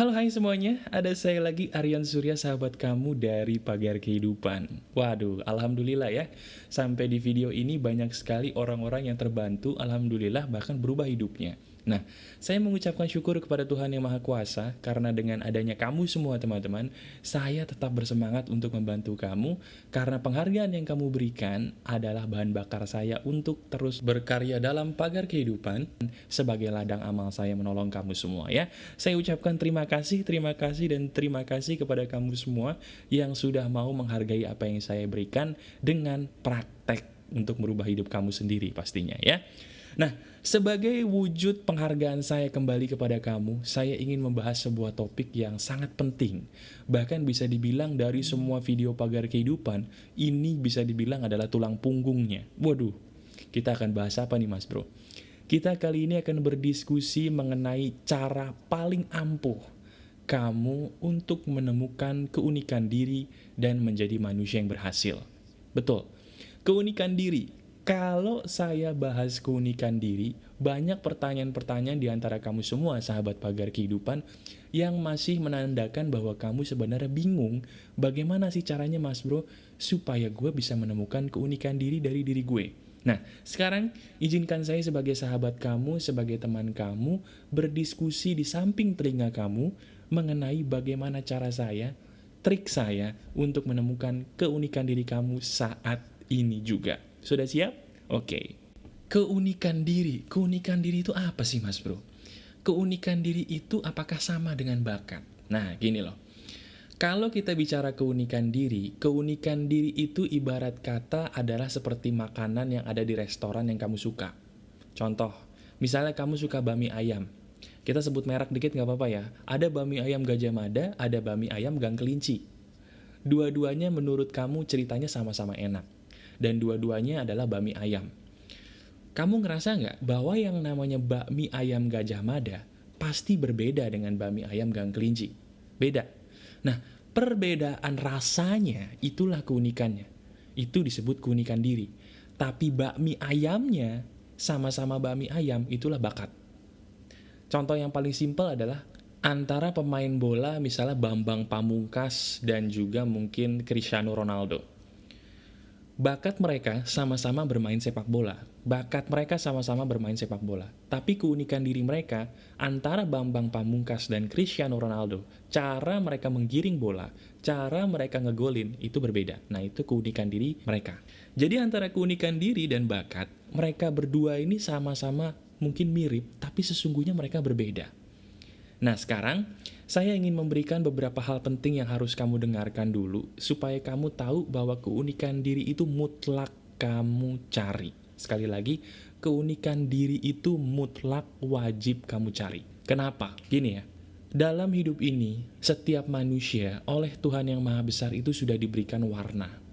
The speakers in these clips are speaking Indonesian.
Halo hai semuanya, ada saya lagi Aryan Surya sahabat kamu dari Pagar Kehidupan. Waduh, Alhamdulillah ya. Sampai di video ini banyak sekali orang-orang yang terbantu Alhamdulillah bahkan berubah hidupnya Nah, saya mengucapkan syukur kepada Tuhan Yang Maha Kuasa karena dengan adanya kamu semua teman-teman, saya tetap bersemangat untuk membantu kamu karena penghargaan yang kamu berikan adalah bahan bakar saya untuk terus berkarya dalam pagar kehidupan sebagai ladang amal saya menolong kamu semua ya. Saya ucapkan terima kasih, terima kasih dan terima kasih kepada kamu semua yang sudah mau menghargai apa yang saya berikan dengan praktek untuk merubah hidup kamu sendiri pastinya ya. Nah, sebagai wujud penghargaan saya kembali kepada kamu, saya ingin membahas sebuah topik yang sangat penting. Bahkan bisa dibilang dari semua video pagar kehidupan, ini bisa dibilang adalah tulang punggungnya. Waduh, kita akan bahas apa nih mas bro? Kita kali ini akan berdiskusi mengenai cara paling ampuh kamu untuk menemukan keunikan diri dan menjadi manusia yang berhasil. Betul, keunikan diri kalau saya bahas keunikan diri, banyak pertanyaan-pertanyaan di antara kamu semua, sahabat pagar kehidupan, yang masih menandakan bahwa kamu sebenarnya bingung bagaimana sih caranya mas bro, supaya gue bisa menemukan keunikan diri dari diri gue. Nah, sekarang izinkan saya sebagai sahabat kamu, sebagai teman kamu, berdiskusi di samping telinga kamu mengenai bagaimana cara saya, trik saya untuk menemukan keunikan diri kamu saat ini juga. Sudah siap? Oke. Keunikan diri. Keunikan diri itu apa sih mas bro? Keunikan diri itu apakah sama dengan bakat? Nah gini loh. Kalau kita bicara keunikan diri, keunikan diri itu ibarat kata adalah seperti makanan yang ada di restoran yang kamu suka. Contoh, misalnya kamu suka bami ayam. Kita sebut merek dikit nggak apa-apa ya. Ada bami ayam Gajah Mada, ada bami ayam Gang Kelinci. Dua-duanya menurut kamu ceritanya sama-sama enak dan dua-duanya adalah bakmi ayam. Kamu ngerasa nggak bahwa yang namanya bakmi ayam Gajah Mada pasti berbeda dengan bakmi ayam Gang Kelinci? Beda. Nah, perbedaan rasanya itulah keunikannya. Itu disebut keunikan diri. Tapi bakmi ayamnya sama-sama bakmi ayam itulah bakat. Contoh yang paling simpel adalah antara pemain bola misalnya Bambang Pamungkas dan juga mungkin Cristiano Ronaldo. Bakat mereka sama-sama bermain sepak bola. Bakat mereka sama-sama bermain sepak bola. Tapi keunikan diri mereka antara Bambang Pamungkas dan Cristiano Ronaldo, cara mereka menggiring bola, cara mereka ngegolin itu berbeda. Nah, itu keunikan diri mereka. Jadi antara keunikan diri dan bakat, mereka berdua ini sama-sama mungkin mirip, tapi sesungguhnya mereka berbeda. Nah, sekarang saya ingin memberikan beberapa hal penting yang harus kamu dengarkan dulu, supaya kamu tahu bahwa keunikan diri itu mutlak kamu cari. Sekali lagi, keunikan diri itu mutlak wajib kamu cari. Kenapa? Gini ya, dalam hidup ini, setiap manusia oleh Tuhan Yang Maha Besar itu sudah diberikan warna.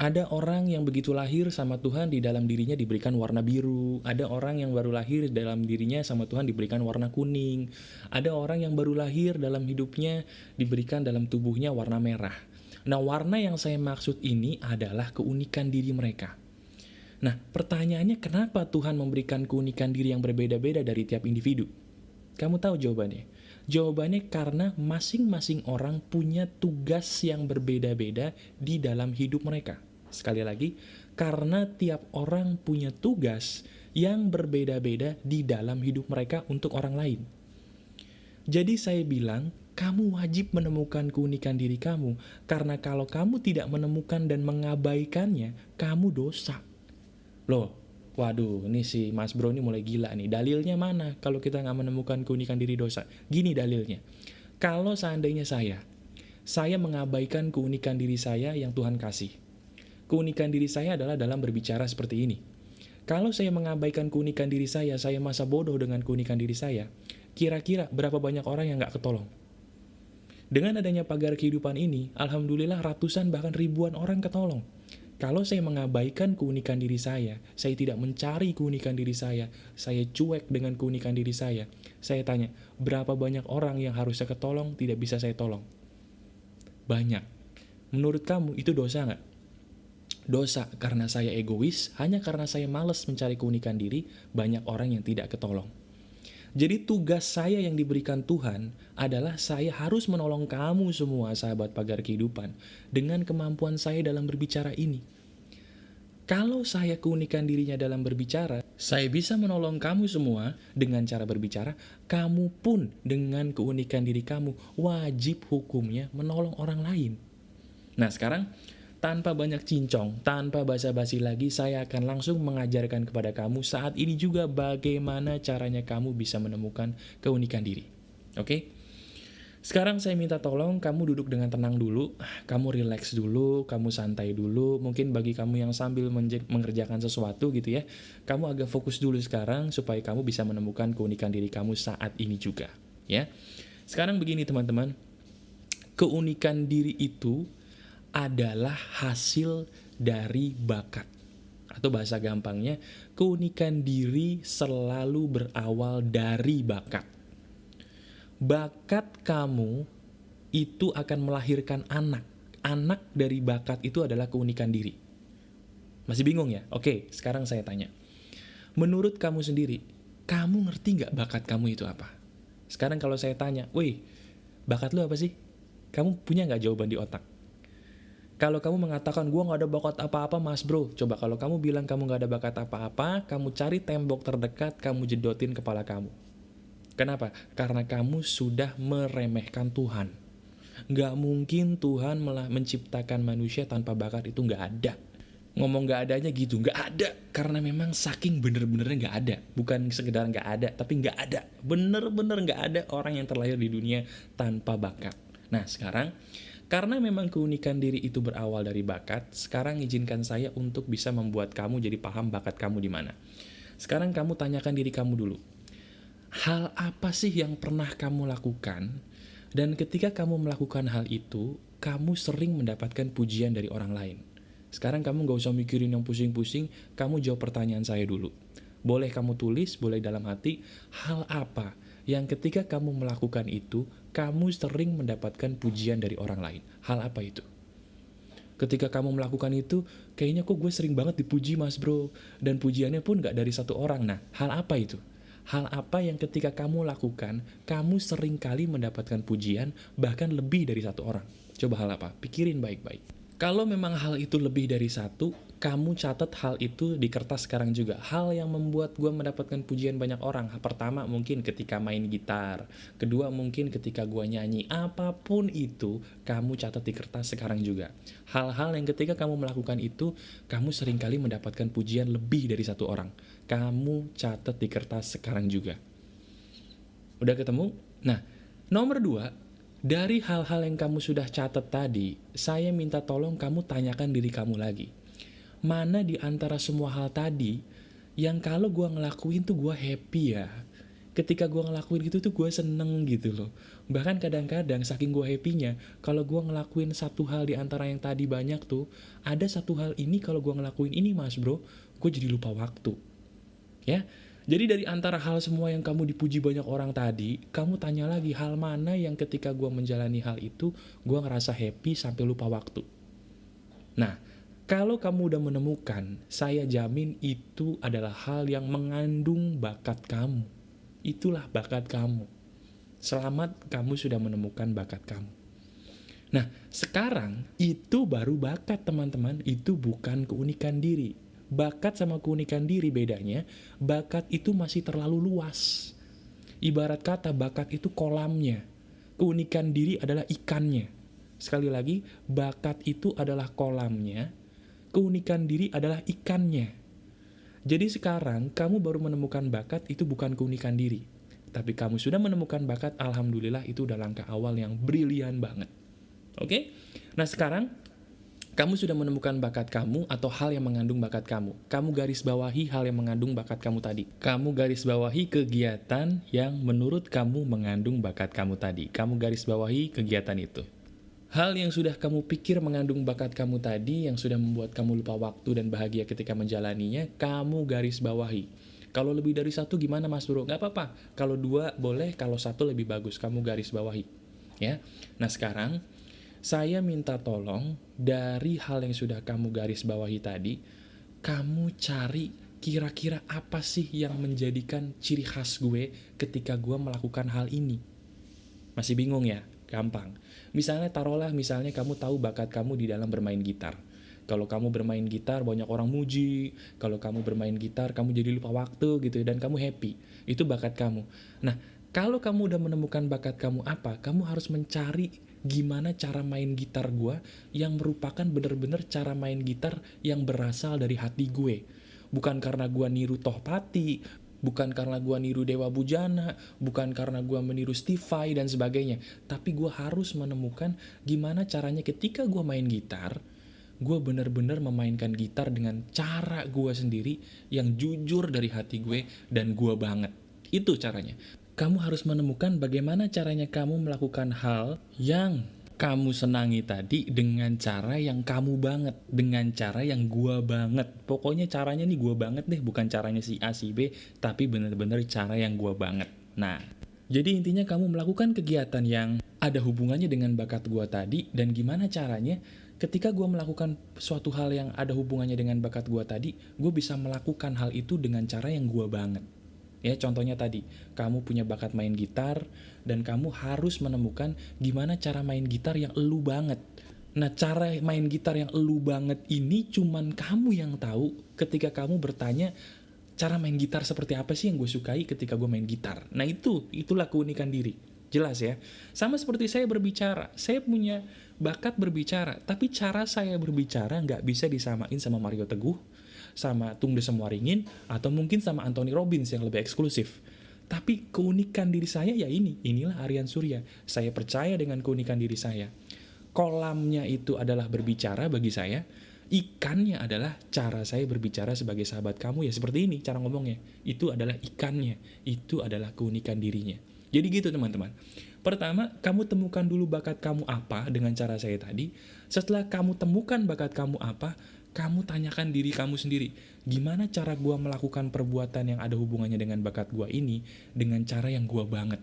Ada orang yang begitu lahir sama Tuhan di dalam dirinya diberikan warna biru. Ada orang yang baru lahir dalam dirinya sama Tuhan diberikan warna kuning. Ada orang yang baru lahir dalam hidupnya diberikan dalam tubuhnya warna merah. Nah, warna yang saya maksud ini adalah keunikan diri mereka. Nah, pertanyaannya kenapa Tuhan memberikan keunikan diri yang berbeda-beda dari tiap individu? Kamu tahu jawabannya? Jawabannya karena masing-masing orang punya tugas yang berbeda-beda di dalam hidup mereka. Sekali lagi, karena tiap orang punya tugas yang berbeda-beda di dalam hidup mereka untuk orang lain. Jadi saya bilang, kamu wajib menemukan keunikan diri kamu, karena kalau kamu tidak menemukan dan mengabaikannya, kamu dosa. Loh, waduh, ini si Mas Bro ini mulai gila nih. Dalilnya mana kalau kita nggak menemukan keunikan diri dosa? Gini dalilnya. Kalau seandainya saya, saya mengabaikan keunikan diri saya yang Tuhan kasih keunikan diri saya adalah dalam berbicara seperti ini. Kalau saya mengabaikan keunikan diri saya, saya masa bodoh dengan keunikan diri saya, kira-kira berapa banyak orang yang gak ketolong? Dengan adanya pagar kehidupan ini, Alhamdulillah ratusan bahkan ribuan orang ketolong. Kalau saya mengabaikan keunikan diri saya, saya tidak mencari keunikan diri saya, saya cuek dengan keunikan diri saya, saya tanya, berapa banyak orang yang harusnya ketolong tidak bisa saya tolong? Banyak. Menurut kamu itu dosa nggak? dosa karena saya egois, hanya karena saya males mencari keunikan diri, banyak orang yang tidak ketolong. Jadi tugas saya yang diberikan Tuhan adalah saya harus menolong kamu semua sahabat pagar kehidupan dengan kemampuan saya dalam berbicara ini. Kalau saya keunikan dirinya dalam berbicara, saya bisa menolong kamu semua dengan cara berbicara, kamu pun dengan keunikan diri kamu wajib hukumnya menolong orang lain. Nah sekarang tanpa banyak cincong, tanpa basa-basi lagi, saya akan langsung mengajarkan kepada kamu saat ini juga bagaimana caranya kamu bisa menemukan keunikan diri. Oke? Sekarang saya minta tolong kamu duduk dengan tenang dulu, kamu relax dulu, kamu santai dulu. Mungkin bagi kamu yang sambil mengerjakan sesuatu gitu ya, kamu agak fokus dulu sekarang supaya kamu bisa menemukan keunikan diri kamu saat ini juga, ya. Sekarang begini teman-teman, keunikan diri itu adalah hasil dari bakat. Atau bahasa gampangnya, keunikan diri selalu berawal dari bakat. Bakat kamu itu akan melahirkan anak. Anak dari bakat itu adalah keunikan diri. Masih bingung ya? Oke, sekarang saya tanya. Menurut kamu sendiri, kamu ngerti nggak bakat kamu itu apa? Sekarang kalau saya tanya, wih, bakat lu apa sih? Kamu punya nggak jawaban di otak? Kalau kamu mengatakan gue gak ada bakat apa-apa mas bro, coba kalau kamu bilang kamu gak ada bakat apa-apa, kamu cari tembok terdekat, kamu jedotin kepala kamu. Kenapa? Karena kamu sudah meremehkan Tuhan. Gak mungkin Tuhan menciptakan manusia tanpa bakat itu gak ada. Ngomong gak adanya gitu, gak ada. Karena memang saking bener-benernya gak ada. Bukan sekedar gak ada, tapi gak ada. Bener-bener gak ada orang yang terlahir di dunia tanpa bakat. Nah sekarang karena memang keunikan diri itu berawal dari bakat, sekarang izinkan saya untuk bisa membuat kamu jadi paham bakat kamu di mana. Sekarang kamu tanyakan diri kamu dulu. Hal apa sih yang pernah kamu lakukan? Dan ketika kamu melakukan hal itu, kamu sering mendapatkan pujian dari orang lain. Sekarang kamu gak usah mikirin yang pusing-pusing, kamu jawab pertanyaan saya dulu. Boleh kamu tulis, boleh dalam hati, hal apa yang ketika kamu melakukan itu, kamu sering mendapatkan pujian dari orang lain. Hal apa itu? Ketika kamu melakukan itu, kayaknya kok gue sering banget dipuji mas bro. Dan pujiannya pun gak dari satu orang. Nah, hal apa itu? Hal apa yang ketika kamu lakukan, kamu sering kali mendapatkan pujian, bahkan lebih dari satu orang? Coba hal apa? Pikirin baik-baik. Kalau memang hal itu lebih dari satu, kamu catat hal itu di kertas sekarang juga. Hal yang membuat gue mendapatkan pujian banyak orang. Pertama mungkin ketika main gitar. Kedua mungkin ketika gue nyanyi. Apa pun itu, kamu catat di kertas sekarang juga. Hal-hal yang ketika kamu melakukan itu, kamu sering kali mendapatkan pujian lebih dari satu orang. Kamu catat di kertas sekarang juga. Udah ketemu? Nah, nomor dua, dari hal-hal yang kamu sudah catat tadi, saya minta tolong kamu tanyakan diri kamu lagi. Mana di antara semua hal tadi yang kalau gue ngelakuin tuh gue happy ya? Ketika gue ngelakuin gitu tuh gue seneng gitu loh. Bahkan kadang-kadang saking gue happynya kalau gue ngelakuin satu hal di antara yang tadi banyak tuh ada satu hal ini kalau gue ngelakuin ini mas bro gue jadi lupa waktu. Ya jadi dari antara hal semua yang kamu dipuji banyak orang tadi, kamu tanya lagi hal mana yang ketika gue menjalani hal itu, gue ngerasa happy sampai lupa waktu. Nah, kalau kamu udah menemukan, saya jamin itu adalah hal yang mengandung bakat kamu. Itulah bakat kamu. Selamat kamu sudah menemukan bakat kamu. Nah, sekarang itu baru bakat teman-teman, itu bukan keunikan diri. Bakat sama keunikan diri bedanya, bakat itu masih terlalu luas. Ibarat kata bakat itu kolamnya, keunikan diri adalah ikannya. Sekali lagi, bakat itu adalah kolamnya, keunikan diri adalah ikannya. Jadi sekarang kamu baru menemukan bakat itu bukan keunikan diri. Tapi kamu sudah menemukan bakat, Alhamdulillah itu udah langkah awal yang brilian banget. Oke? Nah sekarang, kamu sudah menemukan bakat kamu atau hal yang mengandung bakat kamu. Kamu garis bawahi hal yang mengandung bakat kamu tadi. Kamu garis bawahi kegiatan yang menurut kamu mengandung bakat kamu tadi. Kamu garis bawahi kegiatan itu. Hal yang sudah kamu pikir mengandung bakat kamu tadi, yang sudah membuat kamu lupa waktu dan bahagia ketika menjalaninya, kamu garis bawahi. Kalau lebih dari satu gimana mas bro? Gak apa-apa. Kalau dua boleh, kalau satu lebih bagus. Kamu garis bawahi. Ya. Nah sekarang, saya minta tolong dari hal yang sudah kamu garis bawahi tadi, kamu cari kira-kira apa sih yang menjadikan ciri khas gue ketika gue melakukan hal ini? Masih bingung ya? Gampang. Misalnya taruhlah misalnya kamu tahu bakat kamu di dalam bermain gitar. Kalau kamu bermain gitar banyak orang muji, kalau kamu bermain gitar kamu jadi lupa waktu gitu dan kamu happy. Itu bakat kamu. Nah, kalau kamu udah menemukan bakat kamu apa, kamu harus mencari gimana cara main gitar gue yang merupakan bener-bener cara main gitar yang berasal dari hati gue. Bukan karena gue niru Tohpati, bukan karena gue niru Dewa Bujana, bukan karena gue meniru Vai dan sebagainya. Tapi gue harus menemukan gimana caranya ketika gue main gitar, gue bener-bener memainkan gitar dengan cara gue sendiri yang jujur dari hati gue dan gue banget. Itu caranya kamu harus menemukan bagaimana caranya kamu melakukan hal yang kamu senangi tadi dengan cara yang kamu banget, dengan cara yang gua banget. Pokoknya caranya nih gua banget deh, bukan caranya si A si B, tapi bener-bener cara yang gua banget. Nah, jadi intinya kamu melakukan kegiatan yang ada hubungannya dengan bakat gua tadi dan gimana caranya ketika gua melakukan suatu hal yang ada hubungannya dengan bakat gua tadi, gue bisa melakukan hal itu dengan cara yang gua banget. Ya, contohnya tadi, kamu punya bakat main gitar dan kamu harus menemukan gimana cara main gitar yang elu banget. Nah, cara main gitar yang elu banget ini cuman kamu yang tahu ketika kamu bertanya cara main gitar seperti apa sih yang gue sukai ketika gue main gitar. Nah, itu itulah keunikan diri. Jelas ya. Sama seperti saya berbicara, saya punya bakat berbicara, tapi cara saya berbicara nggak bisa disamain sama Mario Teguh, sama Tung Semua Ringin atau mungkin sama Anthony Robbins yang lebih eksklusif. Tapi keunikan diri saya ya ini, inilah Aryan Surya. Saya percaya dengan keunikan diri saya. Kolamnya itu adalah berbicara bagi saya, ikannya adalah cara saya berbicara sebagai sahabat kamu ya seperti ini cara ngomongnya. Itu adalah ikannya, itu adalah keunikan dirinya. Jadi gitu teman-teman. Pertama, kamu temukan dulu bakat kamu apa dengan cara saya tadi. Setelah kamu temukan bakat kamu apa, kamu tanyakan diri kamu sendiri, gimana cara gue melakukan perbuatan yang ada hubungannya dengan bakat gue ini dengan cara yang gue banget.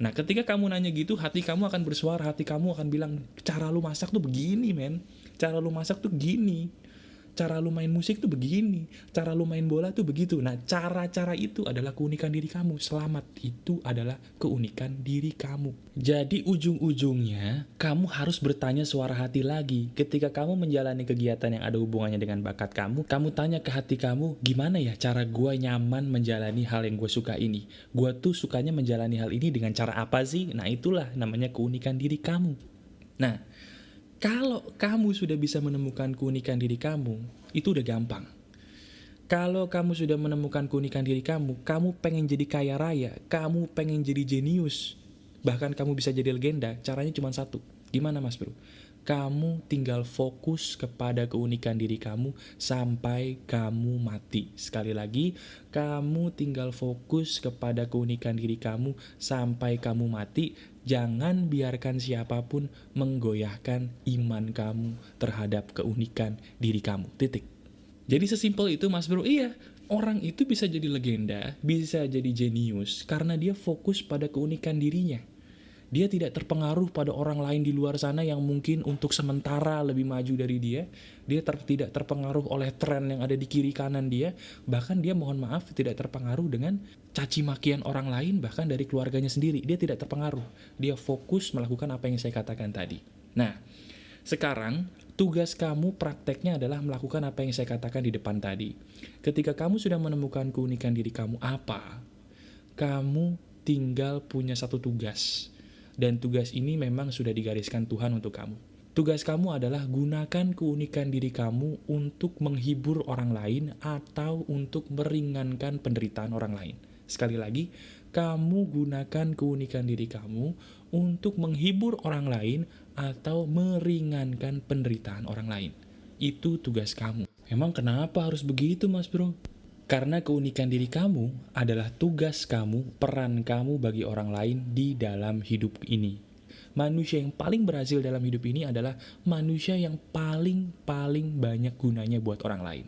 Nah, ketika kamu nanya gitu, hati kamu akan bersuara, hati kamu akan bilang, cara lu masak tuh begini, men. Cara lu masak tuh gini cara lu main musik tuh begini, cara lu main bola tuh begitu. Nah, cara-cara itu adalah keunikan diri kamu. Selamat, itu adalah keunikan diri kamu. Jadi ujung-ujungnya, kamu harus bertanya suara hati lagi. Ketika kamu menjalani kegiatan yang ada hubungannya dengan bakat kamu, kamu tanya ke hati kamu, gimana ya cara gue nyaman menjalani hal yang gue suka ini? Gue tuh sukanya menjalani hal ini dengan cara apa sih? Nah, itulah namanya keunikan diri kamu. Nah, kalau kamu sudah bisa menemukan keunikan diri kamu, itu udah gampang. Kalau kamu sudah menemukan keunikan diri kamu, kamu pengen jadi kaya raya, kamu pengen jadi jenius, bahkan kamu bisa jadi legenda, caranya cuma satu. Gimana mas bro? Kamu tinggal fokus kepada keunikan diri kamu sampai kamu mati. Sekali lagi, kamu tinggal fokus kepada keunikan diri kamu sampai kamu mati Jangan biarkan siapa pun menggoyahkan iman kamu terhadap keunikan diri kamu. Titik. Jadi sesimpel itu mas bro, iya orang itu bisa jadi legenda, bisa jadi jenius karena dia fokus pada keunikan dirinya. Dia tidak terpengaruh pada orang lain di luar sana yang mungkin untuk sementara lebih maju dari dia. Dia ter tidak terpengaruh oleh tren yang ada di kiri kanan dia. Bahkan dia mohon maaf tidak terpengaruh dengan caci makian orang lain bahkan dari keluarganya sendiri. Dia tidak terpengaruh. Dia fokus melakukan apa yang saya katakan tadi. Nah, sekarang tugas kamu prakteknya adalah melakukan apa yang saya katakan di depan tadi. Ketika kamu sudah menemukan keunikan diri kamu apa, kamu tinggal punya satu tugas dan tugas ini memang sudah digariskan Tuhan untuk kamu. Tugas kamu adalah gunakan keunikan diri kamu untuk menghibur orang lain atau untuk meringankan penderitaan orang lain. Sekali lagi, kamu gunakan keunikan diri kamu untuk menghibur orang lain atau meringankan penderitaan orang lain. Itu tugas kamu. Emang kenapa harus begitu, Mas Bro? Karena keunikan diri kamu adalah tugas kamu, peran kamu bagi orang lain di dalam hidup ini. Manusia yang paling berhasil dalam hidup ini adalah manusia yang paling-paling banyak gunanya buat orang lain.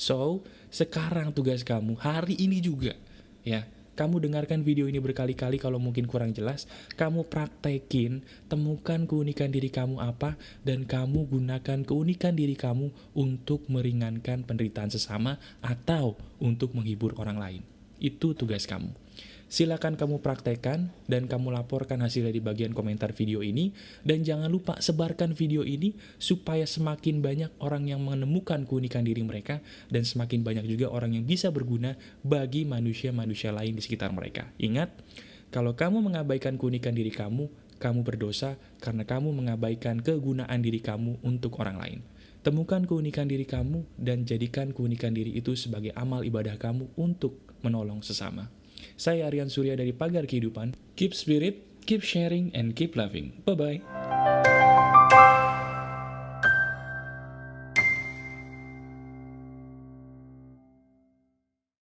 So, sekarang tugas kamu hari ini juga, ya, kamu dengarkan video ini berkali-kali kalau mungkin kurang jelas, kamu praktekin, temukan keunikan diri kamu apa, dan kamu gunakan keunikan diri kamu untuk meringankan penderitaan sesama atau untuk menghibur orang lain. Itu tugas kamu. Silakan kamu praktekkan dan kamu laporkan hasilnya di bagian komentar video ini. Dan jangan lupa sebarkan video ini supaya semakin banyak orang yang menemukan keunikan diri mereka dan semakin banyak juga orang yang bisa berguna bagi manusia-manusia lain di sekitar mereka. Ingat, kalau kamu mengabaikan keunikan diri kamu, kamu berdosa karena kamu mengabaikan kegunaan diri kamu untuk orang lain. Temukan keunikan diri kamu dan jadikan keunikan diri itu sebagai amal ibadah kamu untuk menolong sesama. Saya Aryan Surya dari Pagar Kehidupan. Keep spirit, keep sharing, and keep loving. Bye-bye.